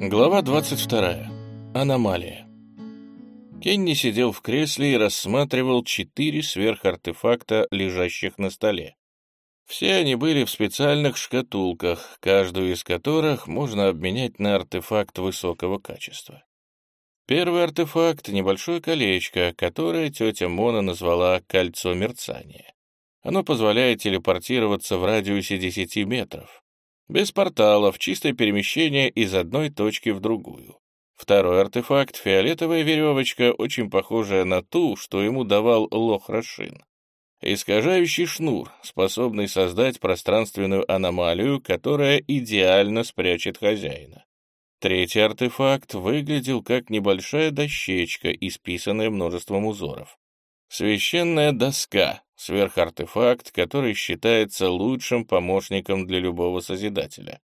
Глава 22. Аномалия. Кенни сидел в кресле и рассматривал четыре сверхартефакта, лежащих на столе. Все они были в специальных шкатулках, каждую из которых можно обменять на артефакт высокого качества. Первый артефакт — небольшое колечко, которое тетя Мона назвала «кольцо мерцания». Оно позволяет телепортироваться в радиусе 10 метров. Без порталов, чистое перемещение из одной точки в другую. Второй артефакт — фиолетовая веревочка, очень похожая на ту, что ему давал лох Рашин. Искажающий шнур, способный создать пространственную аномалию, которая идеально спрячет хозяина. Третий артефакт выглядел как небольшая дощечка, исписанная множеством узоров. Священная доска, сверхартефакт, который считается лучшим помощником для любого Созидателя.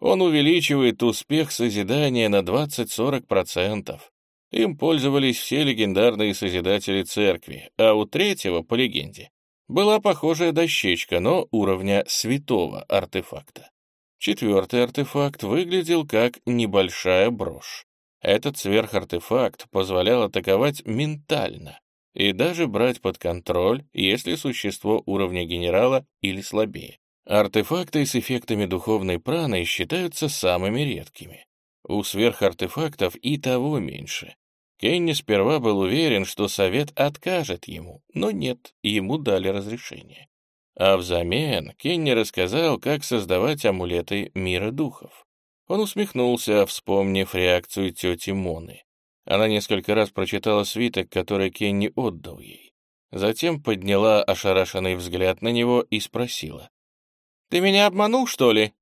Он увеличивает успех Созидания на 20-40%. Им пользовались все легендарные Созидатели Церкви, а у третьего, по легенде, была похожая дощечка, но уровня святого артефакта. Четвертый артефакт выглядел как небольшая брошь. Этот сверхартефакт позволял атаковать ментально, и даже брать под контроль, если существо уровня генерала или слабее. Артефакты с эффектами духовной праны считаются самыми редкими. У сверхартефактов и того меньше. Кенни сперва был уверен, что совет откажет ему, но нет, ему дали разрешение. А взамен Кенни рассказал, как создавать амулеты мира духов. Он усмехнулся, вспомнив реакцию тети Моны. Она несколько раз прочитала свиток, который Кенни отдал ей. Затем подняла ошарашенный взгляд на него и спросила. «Ты меня обманул, что ли?»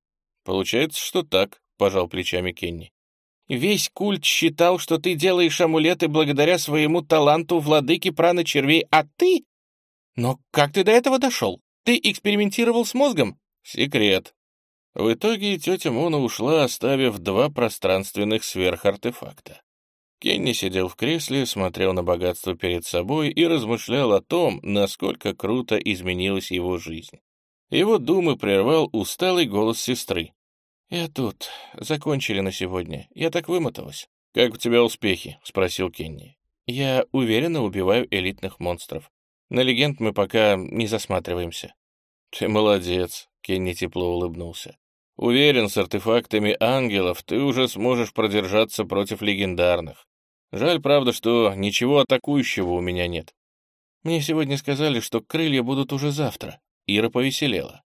«Получается, что так», — пожал плечами Кенни. «Весь культ считал, что ты делаешь амулеты благодаря своему таланту владыки праны червей, а ты... Но как ты до этого дошел? Ты экспериментировал с мозгом?» «Секрет». В итоге тетя Мона ушла, оставив два пространственных сверхартефакта. Кенни сидел в кресле, смотрел на богатство перед собой и размышлял о том, насколько круто изменилась его жизнь. Его думы прервал усталый голос сестры. «Я тут. Закончили на сегодня. Я так вымоталась». «Как у тебя успехи?» — спросил Кенни. «Я уверенно убиваю элитных монстров. На легенд мы пока не засматриваемся». «Ты молодец», — Кенни тепло улыбнулся. Уверен, с артефактами ангелов ты уже сможешь продержаться против легендарных. Жаль, правда, что ничего атакующего у меня нет. Мне сегодня сказали, что крылья будут уже завтра. Ира повеселела.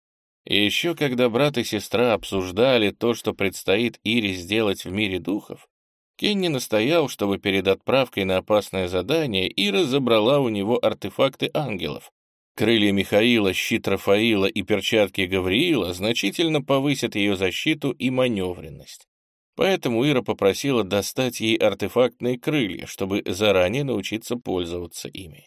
И еще когда брат и сестра обсуждали то, что предстоит Ире сделать в мире духов, Кенни настоял, чтобы перед отправкой на опасное задание Ира забрала у него артефакты ангелов, Крылья Михаила, щит Рафаила и перчатки Гавриила значительно повысят ее защиту и маневренность. Поэтому Ира попросила достать ей артефактные крылья, чтобы заранее научиться пользоваться ими.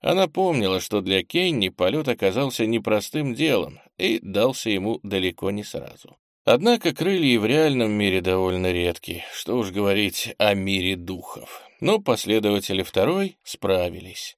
Она помнила, что для Кенни полет оказался непростым делом и дался ему далеко не сразу. Однако крылья в реальном мире довольно редки, что уж говорить о мире духов. Но последователи второй справились.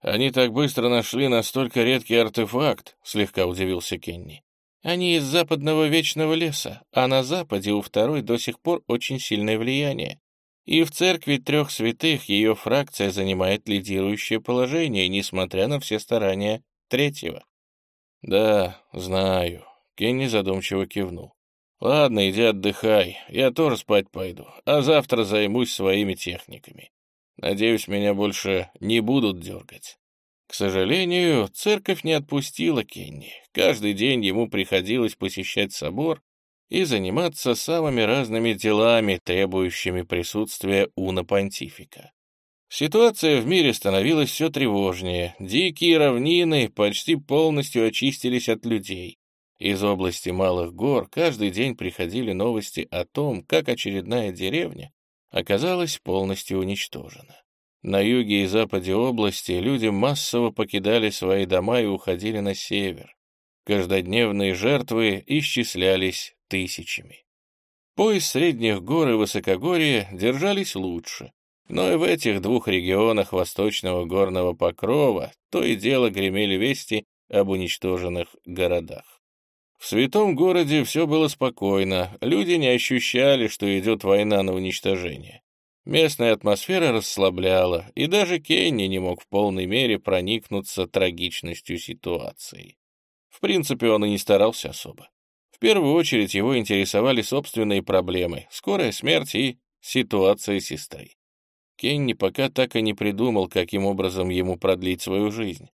«Они так быстро нашли настолько редкий артефакт», — слегка удивился Кенни. «Они из западного вечного леса, а на западе у второй до сих пор очень сильное влияние. И в церкви трех святых ее фракция занимает лидирующее положение, несмотря на все старания третьего». «Да, знаю», — Кенни задумчиво кивнул. «Ладно, иди отдыхай, я тоже спать пойду, а завтра займусь своими техниками. Надеюсь, меня больше не будут дергать. К сожалению, церковь не отпустила Кенни. Каждый день ему приходилось посещать собор и заниматься самыми разными делами, требующими присутствия уна понтифика. Ситуация в мире становилась все тревожнее. Дикие равнины почти полностью очистились от людей. Из области малых гор каждый день приходили новости о том, как очередная деревня оказалась полностью уничтожена. На юге и западе области люди массово покидали свои дома и уходили на север. Каждодневные жертвы исчислялись тысячами. Пояс средних гор и высокогорья держались лучше, но и в этих двух регионах восточного горного покрова то и дело гремели вести об уничтоженных городах. В святом городе все было спокойно, люди не ощущали, что идет война на уничтожение. Местная атмосфера расслабляла, и даже Кенни не мог в полной мере проникнуться трагичностью ситуации. В принципе, он и не старался особо. В первую очередь его интересовали собственные проблемы, скорая смерть и ситуация сестры. Кенни пока так и не придумал, каким образом ему продлить свою жизнь.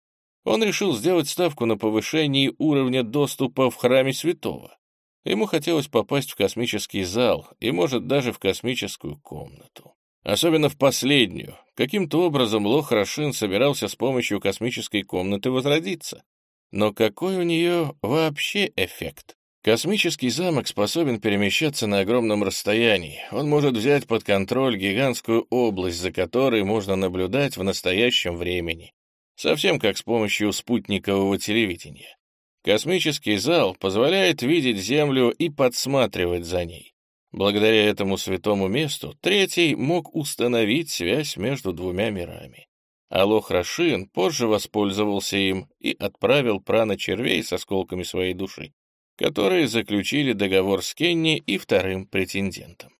Он решил сделать ставку на повышение уровня доступа в храме святого. Ему хотелось попасть в космический зал и, может, даже в космическую комнату. Особенно в последнюю. Каким-то образом Лох Рашин собирался с помощью космической комнаты возродиться. Но какой у нее вообще эффект? Космический замок способен перемещаться на огромном расстоянии. Он может взять под контроль гигантскую область, за которой можно наблюдать в настоящем времени. Совсем как с помощью спутникового телевидения. Космический зал позволяет видеть Землю и подсматривать за ней. Благодаря этому святому месту Третий мог установить связь между двумя мирами. Алох Рашин позже воспользовался им и отправил прана-червей с осколками своей души которые заключили договор с Кенни и вторым претендентом.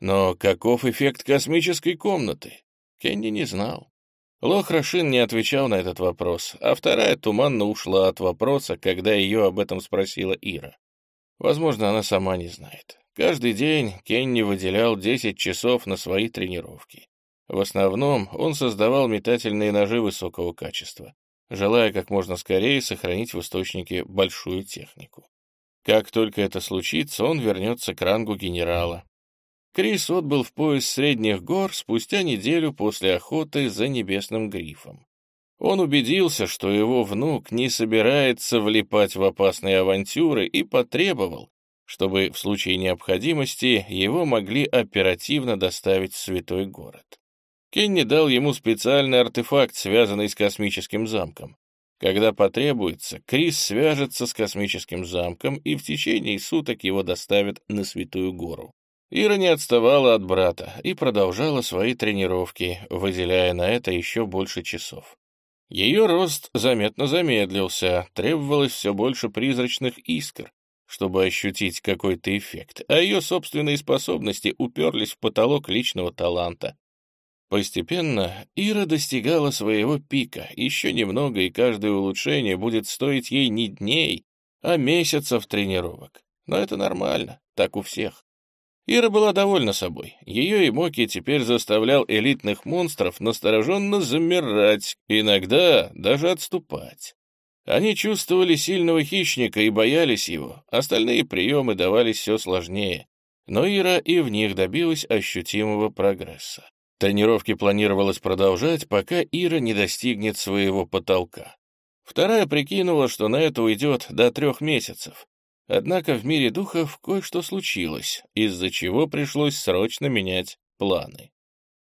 Но каков эффект космической комнаты? Кенни не знал. Лох Рашин не отвечал на этот вопрос, а вторая туманно ушла от вопроса, когда ее об этом спросила Ира. Возможно, она сама не знает. Каждый день Кенни выделял 10 часов на свои тренировки. В основном он создавал метательные ножи высокого качества, желая как можно скорее сохранить в источнике большую технику. Как только это случится, он вернется к рангу генерала. Крис отбыл в пояс средних гор спустя неделю после охоты за небесным грифом. Он убедился, что его внук не собирается влипать в опасные авантюры и потребовал, чтобы в случае необходимости его могли оперативно доставить в святой город. Кенни дал ему специальный артефакт, связанный с космическим замком. Когда потребуется, Крис свяжется с космическим замком и в течение суток его доставят на Святую Гору. Ира не отставала от брата и продолжала свои тренировки, выделяя на это еще больше часов. Ее рост заметно замедлился, требовалось все больше призрачных искр, чтобы ощутить какой-то эффект, а ее собственные способности уперлись в потолок личного таланта, Постепенно Ира достигала своего пика, еще немного, и каждое улучшение будет стоить ей не дней, а месяцев тренировок. Но это нормально, так у всех. Ира была довольна собой. Ее эмоки теперь заставлял элитных монстров настороженно замирать, иногда даже отступать. Они чувствовали сильного хищника и боялись его, остальные приемы давались все сложнее. Но Ира и в них добилась ощутимого прогресса. Тренировки планировалось продолжать, пока Ира не достигнет своего потолка. Вторая прикинула, что на это уйдет до трех месяцев. Однако в мире духов кое-что случилось, из-за чего пришлось срочно менять планы.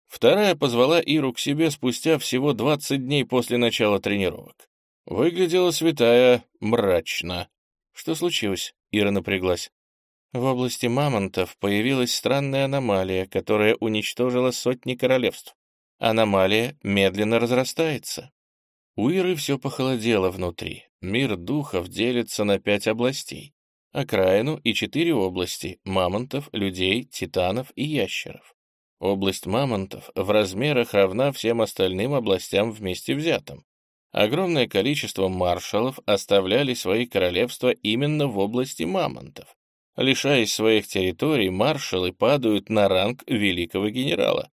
Вторая позвала Иру к себе спустя всего 20 дней после начала тренировок. Выглядела святая мрачно. Что случилось? Ира напряглась. В области мамонтов появилась странная аномалия, которая уничтожила сотни королевств. Аномалия медленно разрастается. У Иры все похолодело внутри. Мир духов делится на пять областей. Окраину и четыре области — мамонтов, людей, титанов и ящеров. Область мамонтов в размерах равна всем остальным областям вместе взятым. Огромное количество маршалов оставляли свои королевства именно в области мамонтов. Лишаясь своих территорий, маршалы падают на ранг великого генерала.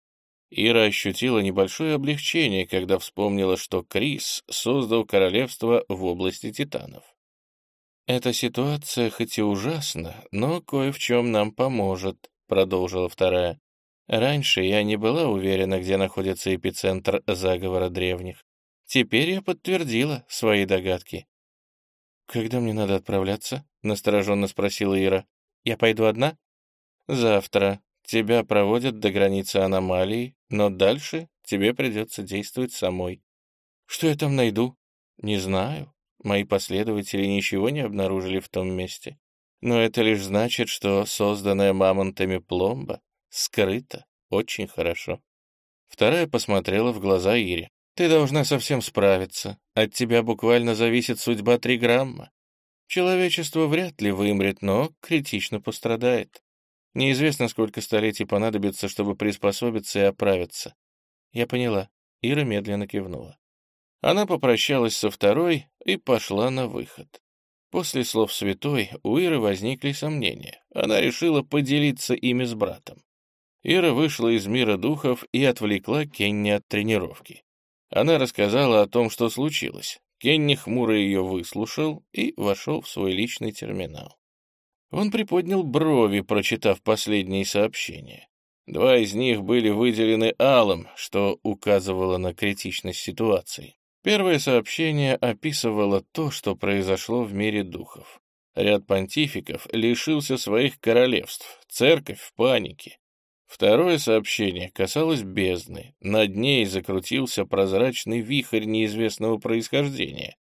Ира ощутила небольшое облегчение, когда вспомнила, что Крис создал королевство в области титанов. «Эта ситуация хоть и ужасна, но кое в чем нам поможет», — продолжила вторая. «Раньше я не была уверена, где находится эпицентр заговора древних. Теперь я подтвердила свои догадки. «Когда мне надо отправляться?» — настороженно спросила Ира. «Я пойду одна?» «Завтра. Тебя проводят до границы аномалии, но дальше тебе придется действовать самой». «Что я там найду?» «Не знаю. Мои последователи ничего не обнаружили в том месте. Но это лишь значит, что созданная мамонтами пломба скрыта очень хорошо». Вторая посмотрела в глаза Ире. Ты должна совсем справиться. От тебя буквально зависит судьба Триграмма. Человечество вряд ли вымрет, но критично пострадает. Неизвестно, сколько столетий понадобится, чтобы приспособиться и оправиться. Я поняла. Ира медленно кивнула. Она попрощалась со второй и пошла на выход. После слов святой у Иры возникли сомнения. Она решила поделиться ими с братом. Ира вышла из мира духов и отвлекла Кенни от тренировки. Она рассказала о том, что случилось. Кенни хмуро ее выслушал и вошел в свой личный терминал. Он приподнял брови, прочитав последние сообщения. Два из них были выделены алым, что указывало на критичность ситуации. Первое сообщение описывало то, что произошло в мире духов. Ряд понтификов лишился своих королевств, церковь в панике. Второе сообщение касалось бездны. Над ней закрутился прозрачный вихрь неизвестного происхождения.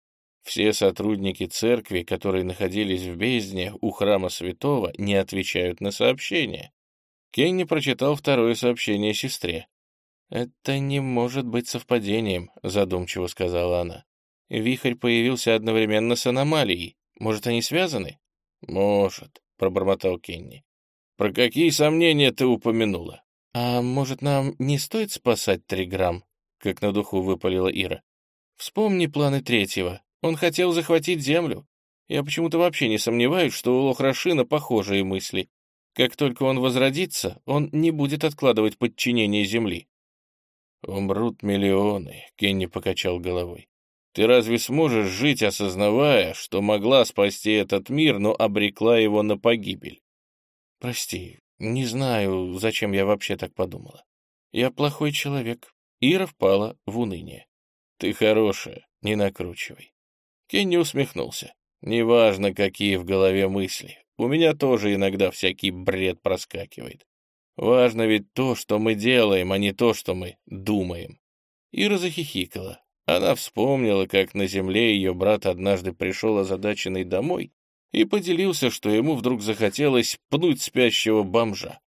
Все сотрудники церкви, которые находились в бездне у храма святого, не отвечают на сообщения. Кенни прочитал второе сообщение сестре. «Это не может быть совпадением», — задумчиво сказала она. «Вихрь появился одновременно с аномалией. Может, они связаны?» «Может», — пробормотал Кенни. Про какие сомнения ты упомянула? А может, нам не стоит спасать Триграмм? Как на духу выпалила Ира. Вспомни планы третьего. Он хотел захватить Землю. Я почему-то вообще не сомневаюсь, что у Лохрашина похожие мысли. Как только он возродится, он не будет откладывать подчинение Земли. «Умрут миллионы», — Кенни покачал головой. «Ты разве сможешь жить, осознавая, что могла спасти этот мир, но обрекла его на погибель? Прости, не знаю, зачем я вообще так подумала. Я плохой человек. Ира впала в уныние. Ты хорошая, не накручивай. Кенни усмехнулся. Неважно, какие в голове мысли. У меня тоже иногда всякий бред проскакивает. Важно ведь то, что мы делаем, а не то, что мы думаем. Ира захихикала. Она вспомнила, как на земле ее брат однажды пришел озадаченный домой и поделился, что ему вдруг захотелось пнуть спящего бомжа.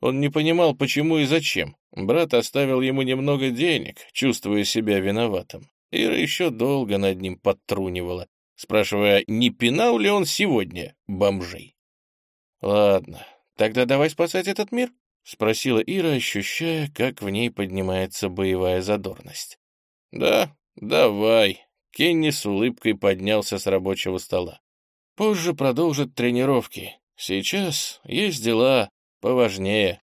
Он не понимал, почему и зачем. Брат оставил ему немного денег, чувствуя себя виноватым. Ира еще долго над ним подтрунивала, спрашивая, не пинал ли он сегодня бомжей. «Ладно, тогда давай спасать этот мир», — спросила Ира, ощущая, как в ней поднимается боевая задорность. «Да, давай», — Кенни с улыбкой поднялся с рабочего стола. Позже продолжит тренировки. Сейчас есть дела поважнее.